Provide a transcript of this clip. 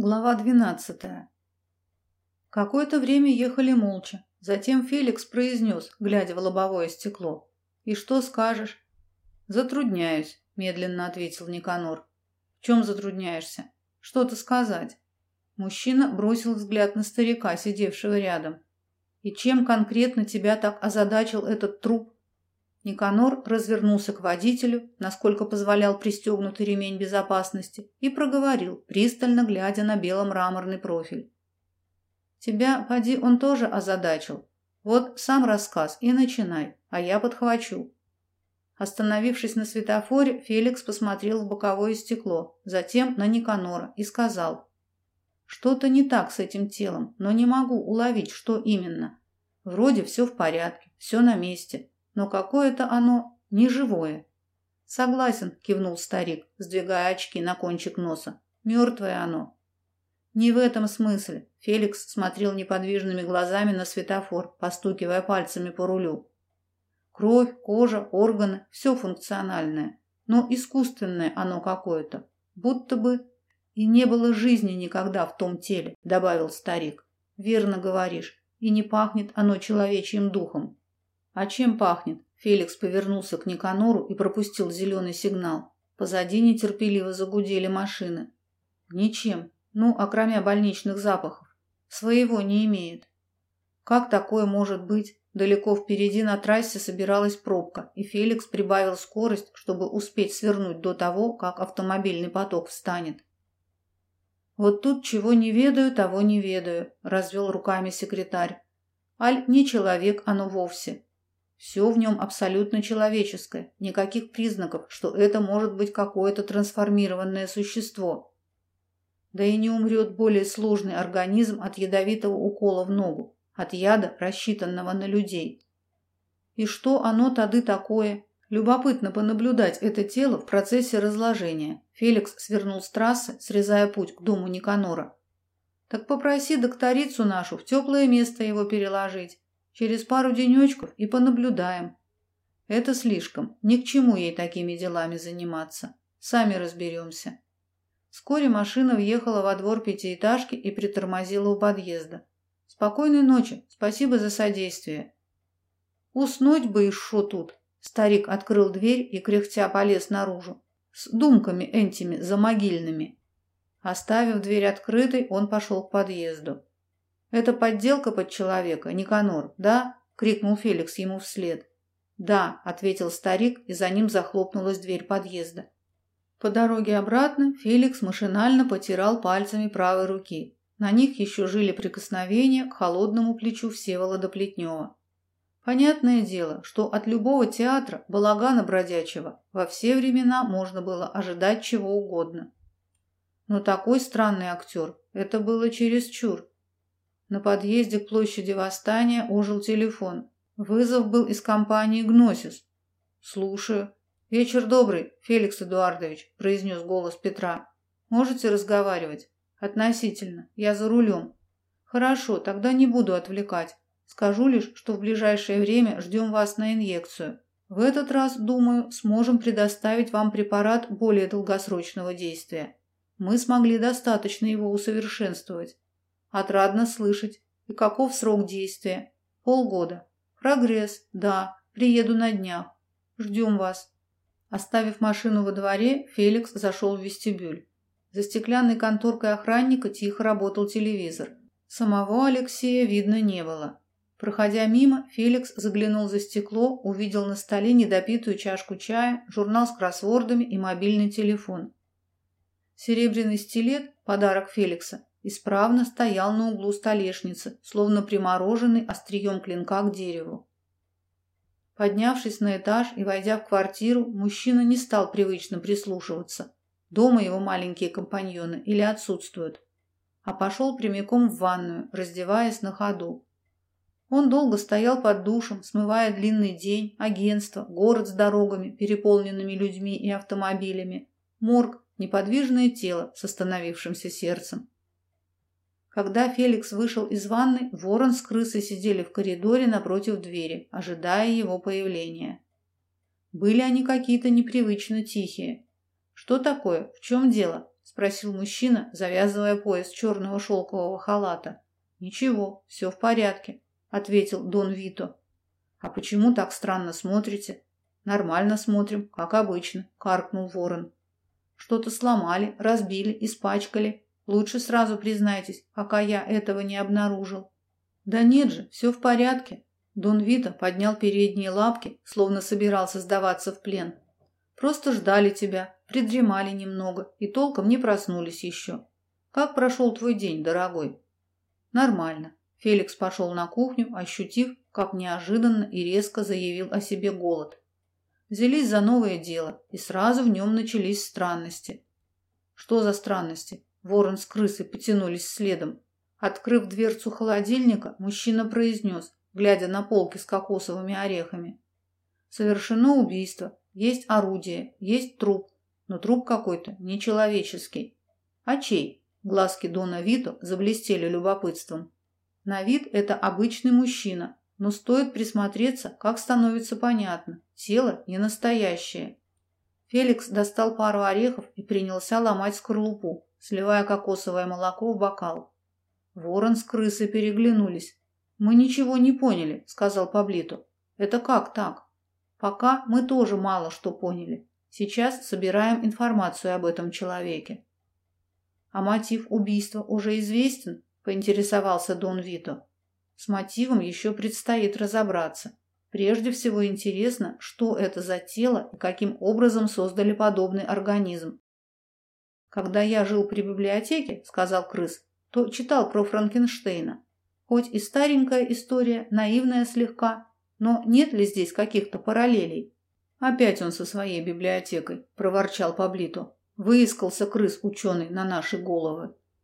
Глава двенадцатая. Какое-то время ехали молча. Затем Феликс произнес, глядя в лобовое стекло. «И что скажешь?» «Затрудняюсь», — медленно ответил Никанор. «В чем затрудняешься? Что-то сказать?» Мужчина бросил взгляд на старика, сидевшего рядом. «И чем конкретно тебя так озадачил этот труп?» Никанор развернулся к водителю, насколько позволял пристегнутый ремень безопасности, и проговорил, пристально глядя на бело-мраморный профиль. «Тебя, поди, он тоже озадачил. Вот сам рассказ и начинай, а я подхвачу». Остановившись на светофоре, Феликс посмотрел в боковое стекло, затем на Никанора и сказал. «Что-то не так с этим телом, но не могу уловить, что именно. Вроде все в порядке, все на месте, но какое-то оно неживое. Согласен, кивнул старик, сдвигая очки на кончик носа. Мертвое оно. Не в этом смысле. Феликс смотрел неподвижными глазами на светофор, постукивая пальцами по рулю. Кровь, кожа, органы – все функциональное. Но искусственное оно какое-то. Будто бы и не было жизни никогда в том теле, добавил старик. Верно говоришь. И не пахнет оно человечьим духом. «А чем пахнет?» Феликс повернулся к Никанору и пропустил зеленый сигнал. Позади нетерпеливо загудели машины. «Ничем. Ну, окромя больничных запахов. Своего не имеет». «Как такое может быть?» Далеко впереди на трассе собиралась пробка, и Феликс прибавил скорость, чтобы успеть свернуть до того, как автомобильный поток встанет. «Вот тут чего не ведаю, того не ведаю», – развел руками секретарь. «Аль не человек оно вовсе. Все в нем абсолютно человеческое, никаких признаков, что это может быть какое-то трансформированное существо. Да и не умрет более сложный организм от ядовитого укола в ногу, от яда, рассчитанного на людей. И что оно тады такое? Любопытно понаблюдать это тело в процессе разложения. Феликс свернул с трассы, срезая путь к дому Никанора. Так попроси докторицу нашу в теплое место его переложить. Через пару денечков и понаблюдаем. Это слишком. Ни к чему ей такими делами заниматься. Сами разберемся. Вскоре машина въехала во двор пятиэтажки и притормозила у подъезда. Спокойной ночи. Спасибо за содействие. Уснуть бы шо тут. Старик открыл дверь и кряхтя полез наружу. С думками энтими замогильными. Оставив дверь открытой, он пошел к подъезду. «Это подделка под человека, Никанор, да?» — крикнул Феликс ему вслед. «Да», — ответил старик, и за ним захлопнулась дверь подъезда. По дороге обратно Феликс машинально потирал пальцами правой руки. На них еще жили прикосновения к холодному плечу Всеволода Плетнева. Понятное дело, что от любого театра, балагана бродячего, во все времена можно было ожидать чего угодно. Но такой странный актер – это было чересчур. На подъезде к площади Восстания ожил телефон. Вызов был из компании «Гносис». «Слушаю». «Вечер добрый, Феликс Эдуардович», – произнес голос Петра. «Можете разговаривать?» «Относительно. Я за рулем». «Хорошо, тогда не буду отвлекать. Скажу лишь, что в ближайшее время ждем вас на инъекцию. В этот раз, думаю, сможем предоставить вам препарат более долгосрочного действия. Мы смогли достаточно его усовершенствовать. Отрадно слышать. И каков срок действия? Полгода. Прогресс. Да. Приеду на днях. Ждем вас. Оставив машину во дворе, Феликс зашел в вестибюль. За стеклянной конторкой охранника тихо работал телевизор. Самого Алексея видно не было. Проходя мимо, Феликс заглянул за стекло, увидел на столе недопитую чашку чая, журнал с кроссвордами и мобильный телефон. Серебряный стилет, подарок Феликса, исправно стоял на углу столешницы, словно примороженный острием клинка к дереву. Поднявшись на этаж и войдя в квартиру, мужчина не стал привычно прислушиваться, дома его маленькие компаньоны или отсутствуют, а пошел прямиком в ванную, раздеваясь на ходу. Он долго стоял под душем, смывая длинный день, агентство, город с дорогами, переполненными людьми и автомобилями, морг, неподвижное тело с остановившимся сердцем. Когда Феликс вышел из ванны, ворон с крысой сидели в коридоре напротив двери, ожидая его появления. Были они какие-то непривычно тихие. «Что такое? В чем дело?» – спросил мужчина, завязывая пояс черного шелкового халата. Ничего, все в порядке, ответил Дон Вито. А почему так странно смотрите? Нормально смотрим, как обычно, каркнул ворон. Что-то сломали, разбили, испачкали. Лучше сразу признайтесь, пока я этого не обнаружил. Да нет же, все в порядке. Дон Вито поднял передние лапки, словно собирался сдаваться в плен. Просто ждали тебя, придремали немного и толком не проснулись еще. Как прошел твой день, дорогой? Нормально. Феликс пошел на кухню, ощутив, как неожиданно и резко заявил о себе голод. Взялись за новое дело, и сразу в нем начались странности. Что за странности? Ворон с крысой потянулись следом. Открыв дверцу холодильника, мужчина произнес, глядя на полки с кокосовыми орехами. Совершено убийство. Есть орудие, есть труп, но труп какой-то нечеловеческий. А чей? Глазки Дона Вито заблестели любопытством. На вид это обычный мужчина, но стоит присмотреться, как становится понятно. Тело не настоящее. Феликс достал пару орехов и принялся ломать скорлупу, сливая кокосовое молоко в бокал. Ворон с крысой переглянулись. «Мы ничего не поняли», — сказал Паблито. «Это как так?» «Пока мы тоже мало что поняли. Сейчас собираем информацию об этом человеке». «А мотив убийства уже известен?» — поинтересовался Дон Вито. «С мотивом еще предстоит разобраться. Прежде всего интересно, что это за тело и каким образом создали подобный организм. Когда я жил при библиотеке, сказал крыс, то читал про Франкенштейна. Хоть и старенькая история, наивная слегка, но нет ли здесь каких-то параллелей? Опять он со своей библиотекой, проворчал Паблито. Выискался крыс ученый на наши головы.